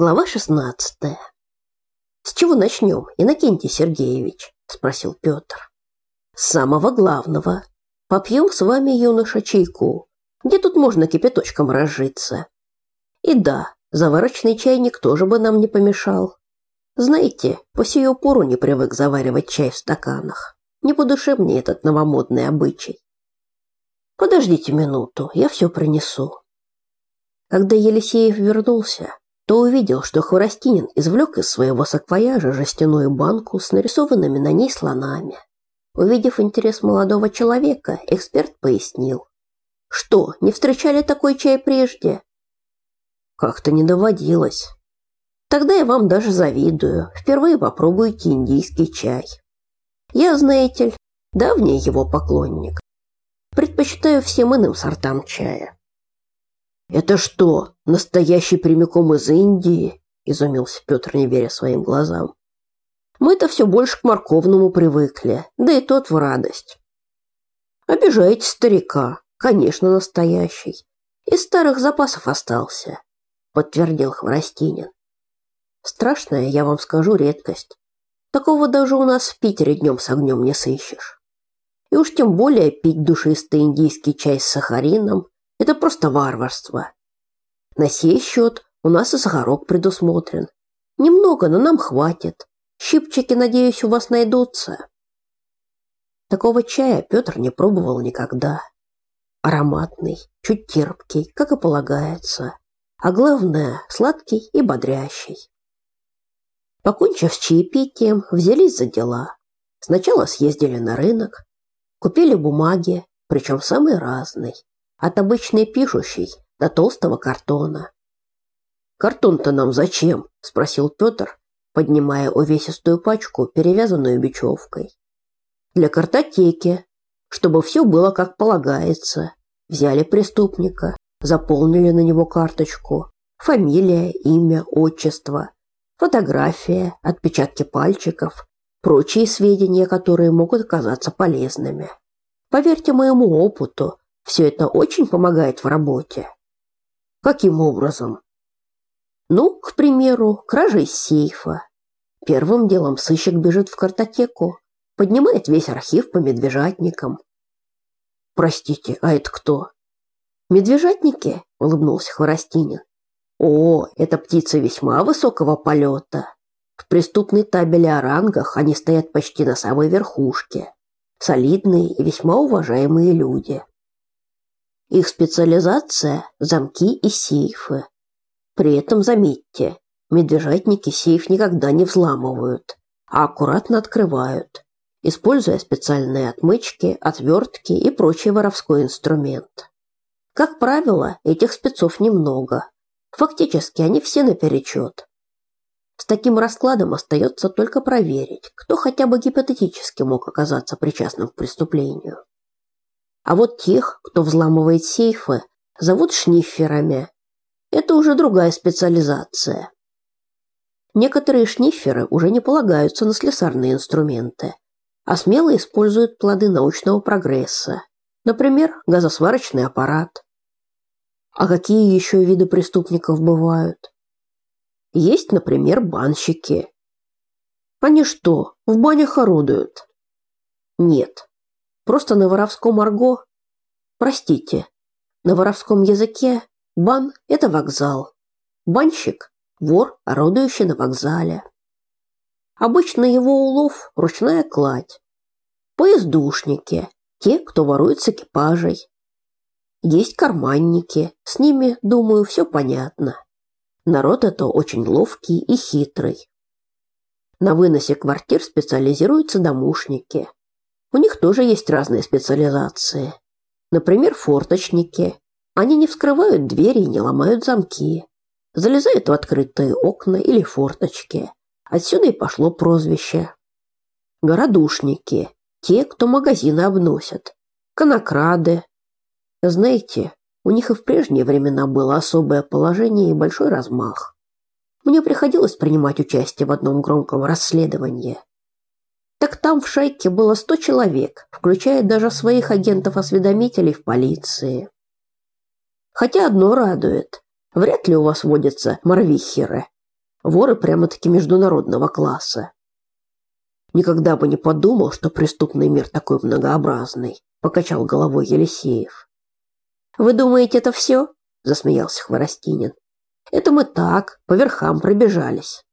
Глава 16. С чего начнем, Иннокентий Сергеевич? спросил Петр. С самого главного. Попьем с вами, юноша, чайку. Где тут можно кипяточком разжиться? И да, заварочный чайник тоже бы нам не помешал. Знаете, по сию пору не привык заваривать чай в стаканах. Не по душе мне этот новомодный обычай. Подождите минуту, я все принесу. Когда Елисеев вернулся, то увидел, что Хворостинин извлек из своего саквояжа жестяную банку с нарисованными на ней слонами. Увидев интерес молодого человека, эксперт пояснил. «Что, не встречали такой чай прежде?» «Как-то не доводилось». «Тогда я вам даже завидую. Впервые попробуйте индийский чай». «Я, знаете ли, давний его поклонник. Предпочитаю всем иным сортам чая. Это что, настоящий прямиком из Индии? изумился Петр, не веря своим глазам. Мы-то все больше к морковному привыкли, да и тот в радость. Обижаете старика, конечно, настоящий. Из старых запасов остался, подтвердил Хворостинин. Страшная, я вам скажу, редкость. Такого даже у нас в Питере днем с огнем не сыщешь. И уж тем более пить душистый индийский чай с сахарином это просто варварство. На сей счет у нас и сахарок предусмотрен. Немного, но нам хватит. Щипчики, надеюсь, у вас найдутся. Такого чая Петр не пробовал никогда. Ароматный, чуть терпкий, как и полагается, а главное, сладкий и бодрящий. Покончив с чаепитием, взялись за дела. Сначала съездили на рынок, купили бумаги, причем самые разные, от обычной пишущей до толстого картона. Картон-то нам зачем? спросил Петр, поднимая увесистую пачку, перевязанную бечевкой. Для картотеки, чтобы все было как полагается. Взяли преступника, заполнили на него карточку: фамилия, имя, отчество, фотография, отпечатки пальчиков, прочие сведения, которые могут оказаться полезными. Поверьте моему опыту, все это очень помогает в работе. Каким образом? Ну, к примеру, кража из сейфа. Первым делом сыщик бежит в картотеку, поднимает весь архив по медвежатникам. Простите, а это кто? Медвежатники? улыбнулся Хворостинин. О, это птицы весьма высокого полета. В преступной табели о рангах они стоят почти на самой верхушке. Солидные и весьма уважаемые люди. Их специализация – замки и сейфы. При этом, заметьте, медвежатники сейф никогда не взламывают, а аккуратно открывают, используя специальные отмычки, отвертки и прочий воровской инструмент. Как правило, этих спецов немного. Фактически они все наперечет. С таким раскладом остается только проверить, кто хотя бы гипотетически мог оказаться причастным к преступлению. А вот тех, кто взламывает сейфы, зовут шниферами. Это уже другая специализация. Некоторые шниферы уже не полагаются на слесарные инструменты, а смело используют плоды научного прогресса. Например, газосварочный аппарат. А какие еще виды преступников бывают? Есть, например, банщики. Они что, в банях орудуют? Нет, Просто на воровском арго, простите, на воровском языке бан – это вокзал. Банщик – вор, орудующий на вокзале. Обычно его улов – ручная кладь. Поездушники – те, кто ворует с экипажей. Есть карманники, с ними, думаю, все понятно. Народ это очень ловкий и хитрый. На выносе квартир специализируются домушники. У них тоже есть разные специализации. Например, форточники. Они не вскрывают двери и не ломают замки. Залезают в открытые окна или форточки. Отсюда и пошло прозвище. Городушники. Те, кто магазины обносят. Конокрады. Знаете, у них и в прежние времена было особое положение и большой размах. Мне приходилось принимать участие в одном громком расследовании. Так там в шайке было сто человек, включая даже своих агентов-осведомителей в полиции. Хотя одно радует. Вряд ли у вас водятся морвихеры. Воры прямо-таки международного класса. Никогда бы не подумал, что преступный мир такой многообразный, покачал головой Елисеев. Вы думаете, это все? засмеялся Хворостинин. Это мы так, по верхам пробежались.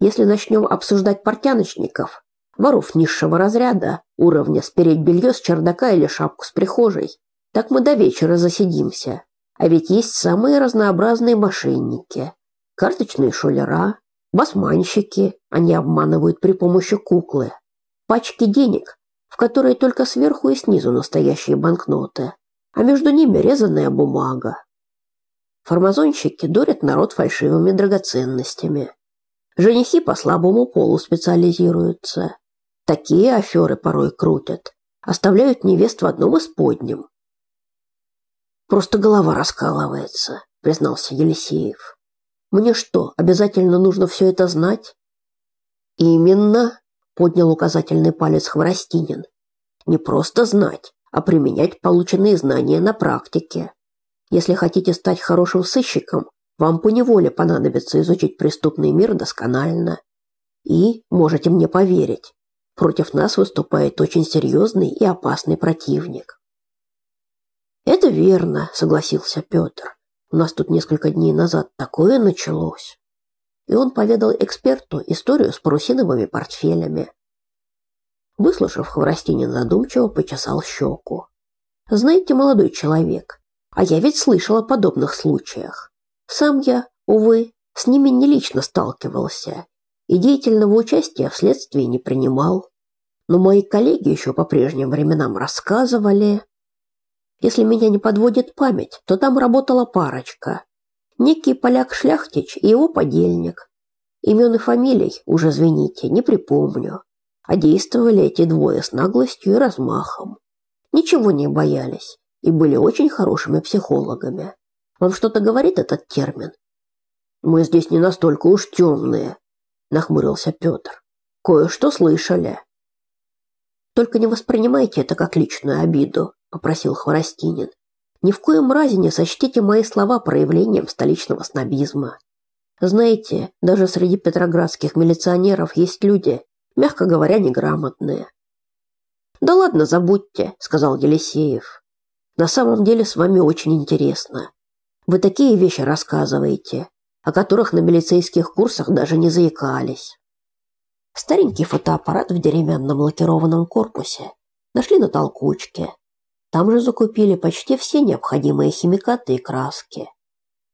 Если начнем обсуждать портяночников, воров низшего разряда, уровня спереть белье с чердака или шапку с прихожей, так мы до вечера засидимся. А ведь есть самые разнообразные мошенники. Карточные шулера, басманщики, они обманывают при помощи куклы. Пачки денег, в которые только сверху и снизу настоящие банкноты, а между ними резаная бумага. Формазонщики дурят народ фальшивыми драгоценностями. Женихи по слабому полу специализируются. Такие аферы порой крутят. Оставляют невест в одном из подним. Просто голова раскалывается, признался Елисеев. Мне что, обязательно нужно все это знать? Именно, поднял указательный палец Хворостинин. Не просто знать, а применять полученные знания на практике. Если хотите стать хорошим сыщиком, вам поневоле понадобится изучить преступный мир досконально. И, можете мне поверить, против нас выступает очень серьезный и опасный противник. Это верно, согласился Петр. У нас тут несколько дней назад такое началось. И он поведал эксперту историю с парусиновыми портфелями. Выслушав, Хворостинин задумчиво почесал щеку. Знаете, молодой человек, а я ведь слышал о подобных случаях. Сам я, увы, с ними не лично сталкивался и деятельного участия в следствии не принимал. Но мои коллеги еще по прежним временам рассказывали, если меня не подводит память, то там работала парочка. Некий поляк-шляхтич и его подельник. Имен и фамилий, уже извините, не припомню. А действовали эти двое с наглостью и размахом. Ничего не боялись и были очень хорошими психологами. Вам что-то говорит этот термин? Мы здесь не настолько уж темные, нахмурился Петр. Кое-что слышали. Только не воспринимайте это как личную обиду попросил Хворостинин. Ни в коем разе не сочтите мои слова проявлением столичного снобизма. Знаете, даже среди петроградских милиционеров есть люди, мягко говоря, неграмотные. Да ладно, забудьте, сказал Елисеев. На самом деле с вами очень интересно. Вы такие вещи рассказываете, о которых на милицейских курсах даже не заикались. Старенький фотоаппарат в деревянном лакированном корпусе нашли на толкучке. Там же закупили почти все необходимые химикаты и краски.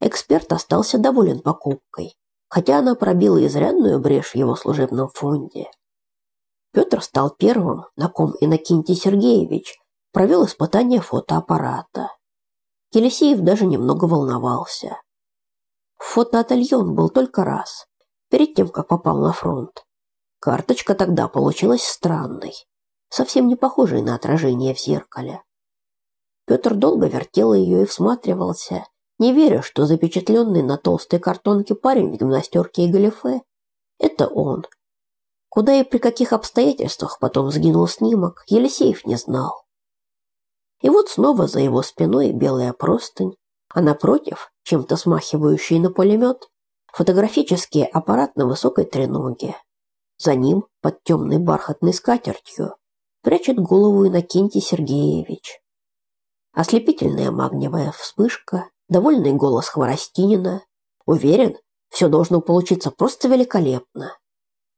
Эксперт остался доволен покупкой, хотя она пробила изрядную брешь в его служебном фонде. Петр стал первым, на ком Иннокентий Сергеевич провел испытание фотоаппарата. Елисеев даже немного волновался. В фотоателье он был только раз, перед тем, как попал на фронт. Карточка тогда получилась странной, совсем не похожей на отражение в зеркале. Петр долго вертел ее и всматривался, не веря, что запечатленный на толстой картонке парень в гимнастерке и галифе – это он. Куда и при каких обстоятельствах потом сгинул снимок, Елисеев не знал. И вот снова за его спиной белая простынь, а напротив, чем-то смахивающий на пулемет, фотографический аппарат на высокой треноге. За ним, под темной бархатной скатертью, прячет голову Иннокентий Сергеевич. Ослепительная магниевая вспышка, довольный голос Хворостинина. Уверен, все должно получиться просто великолепно.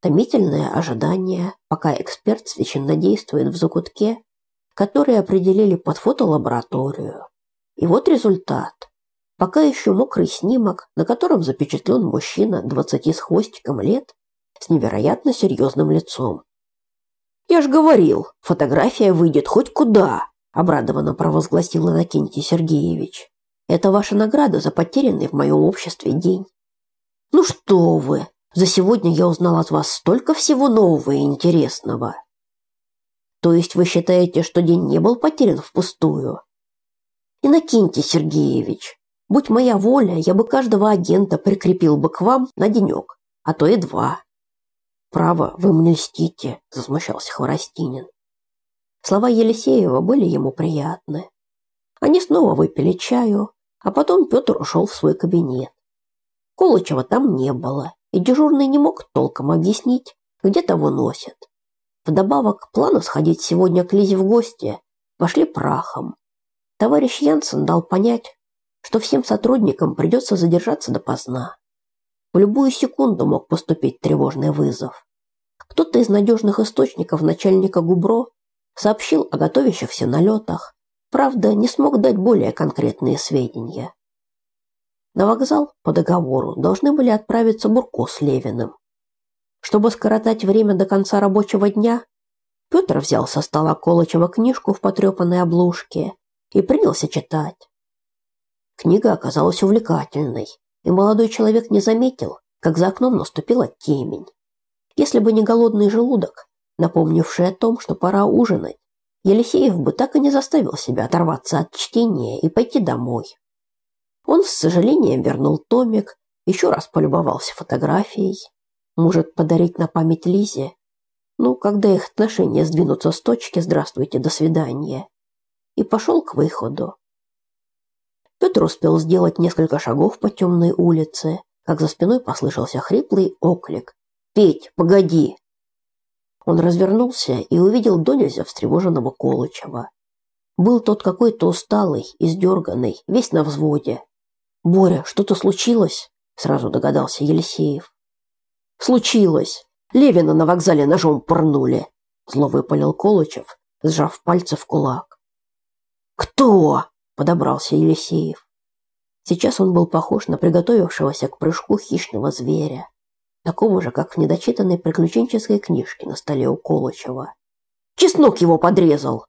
Томительное ожидание, пока эксперт священно действует в закутке, который определили под фотолабораторию. И вот результат. Пока еще мокрый снимок, на котором запечатлен мужчина 20 с хвостиком лет с невероятно серьезным лицом. Я ж говорил, фотография выйдет хоть куда обрадованно провозгласил Иннокентий Сергеевич. Это ваша награда за потерянный в моем обществе день. Ну что вы? За сегодня я узнал от вас столько всего нового и интересного. То есть вы считаете, что день не был потерян впустую? Иннокентий Сергеевич, будь моя воля, я бы каждого агента прикрепил бы к вам на денек, а то и два. Право, вы мне льстите, засмущался Хворостинин. Слова Елисеева были ему приятны. Они снова выпили чаю, а потом Петр ушел в свой кабинет. Колычева там не было, и дежурный не мог толком объяснить, где того носят. Вдобавок, планы сходить сегодня к Лизе в гости пошли прахом. Товарищ Янсен дал понять, что всем сотрудникам придется задержаться допоздна. В любую секунду мог поступить тревожный вызов. Кто-то из надежных источников начальника ГУБРО сообщил о готовящихся налетах, правда, не смог дать более конкретные сведения. На вокзал по договору должны были отправиться Бурко с Левиным. Чтобы скоротать время до конца рабочего дня, Петр взял со стола Колычева книжку в потрепанной обложке и принялся читать. Книга оказалась увлекательной, и молодой человек не заметил, как за окном наступила темень. Если бы не голодный желудок, напомнивший о том, что пора ужинать, Елисеев бы так и не заставил себя оторваться от чтения и пойти домой. Он с сожалением вернул томик, еще раз полюбовался фотографией. Может, подарить на память Лизе? Ну, когда их отношения сдвинутся с точки «здравствуйте, до свидания». И пошел к выходу. Петр успел сделать несколько шагов по темной улице, как за спиной послышался хриплый оклик. «Петь, погоди!» Он развернулся и увидел до нельзя встревоженного Колычева. Был тот какой-то усталый, издерганный, весь на взводе. «Боря, что-то случилось?» – сразу догадался Елисеев. «Случилось! Левина на вокзале ножом порнули!» – зло выпалил Колычев, сжав пальцы в кулак. «Кто?» – подобрался Елисеев. Сейчас он был похож на приготовившегося к прыжку хищного зверя, такого же, как в недочитанной приключенческой книжке на столе у Колычева. «Чеснок его подрезал!»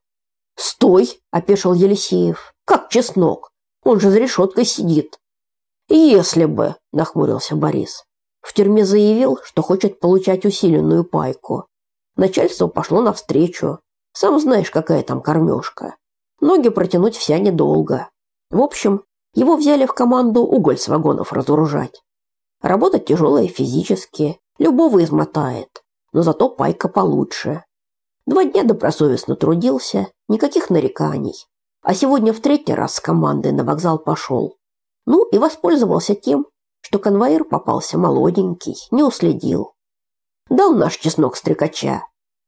«Стой!» – опешил Елисеев. «Как чеснок? Он же за решеткой сидит!» Если бы, нахмурился Борис. В тюрьме заявил, что хочет получать усиленную пайку. Начальство пошло навстречу. Сам знаешь, какая там кормежка. Ноги протянуть вся недолго. В общем, его взяли в команду уголь с вагонов разоружать. Работа тяжелая физически, любого измотает, но зато пайка получше. Два дня добросовестно трудился, никаких нареканий. А сегодня в третий раз с командой на вокзал пошел. Ну и воспользовался тем, что конвоир попался молоденький, не уследил. Дал наш чеснок стрекача.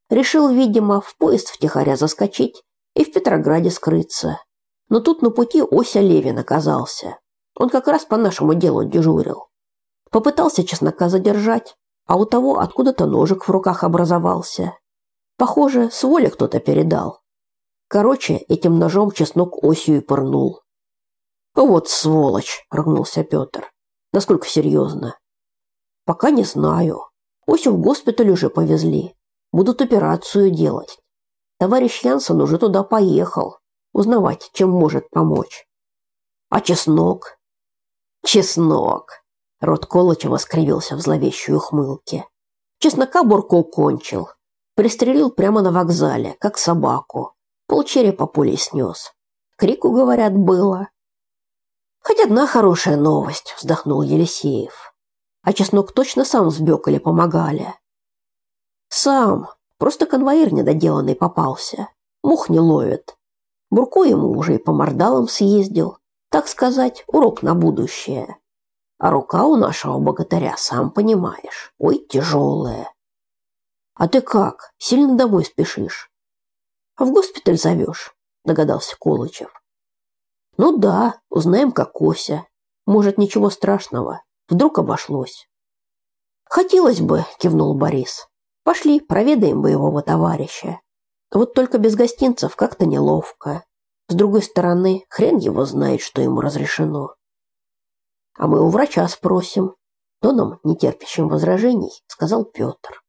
Решил, видимо, в поезд втихаря заскочить и в Петрограде скрыться. Но тут на пути Ося Левин оказался. Он как раз по нашему делу дежурил. Попытался чеснока задержать, а у того откуда-то ножик в руках образовался. Похоже, с воли кто-то передал. Короче, этим ножом чеснок Осью и пырнул. Вот сволочь, ругнулся Петр. Насколько серьезно? Пока не знаю. Осю в госпиталь уже повезли. Будут операцию делать. Товарищ Янсен уже туда поехал, узнавать, чем может помочь. А чеснок? Чеснок. Рот Колычева скривился в зловещей ухмылке. Чеснока Бурко кончил. Пристрелил прямо на вокзале, как собаку. Полчерепа пулей снес. Крику, говорят, было. Хоть одна хорошая новость, вздохнул Елисеев. А чеснок точно сам сбег или помогали? Сам. Просто конвоир недоделанный попался. Мух не ловит. Бурко ему уже и по мордалам съездил. Так сказать, урок на будущее. А рука у нашего богатыря, сам понимаешь, ой, тяжелая. А ты как, сильно домой спешишь? В госпиталь зовешь, догадался Колычев. Ну да, узнаем, как Кося. Может, ничего страшного. Вдруг обошлось. Хотелось бы, кивнул Борис. Пошли, проведаем боевого товарища. Вот только без гостинцев как-то неловко. С другой стороны, хрен его знает, что ему разрешено. А мы у врача спросим. Тоном, нетерпящим возражений, сказал Петр.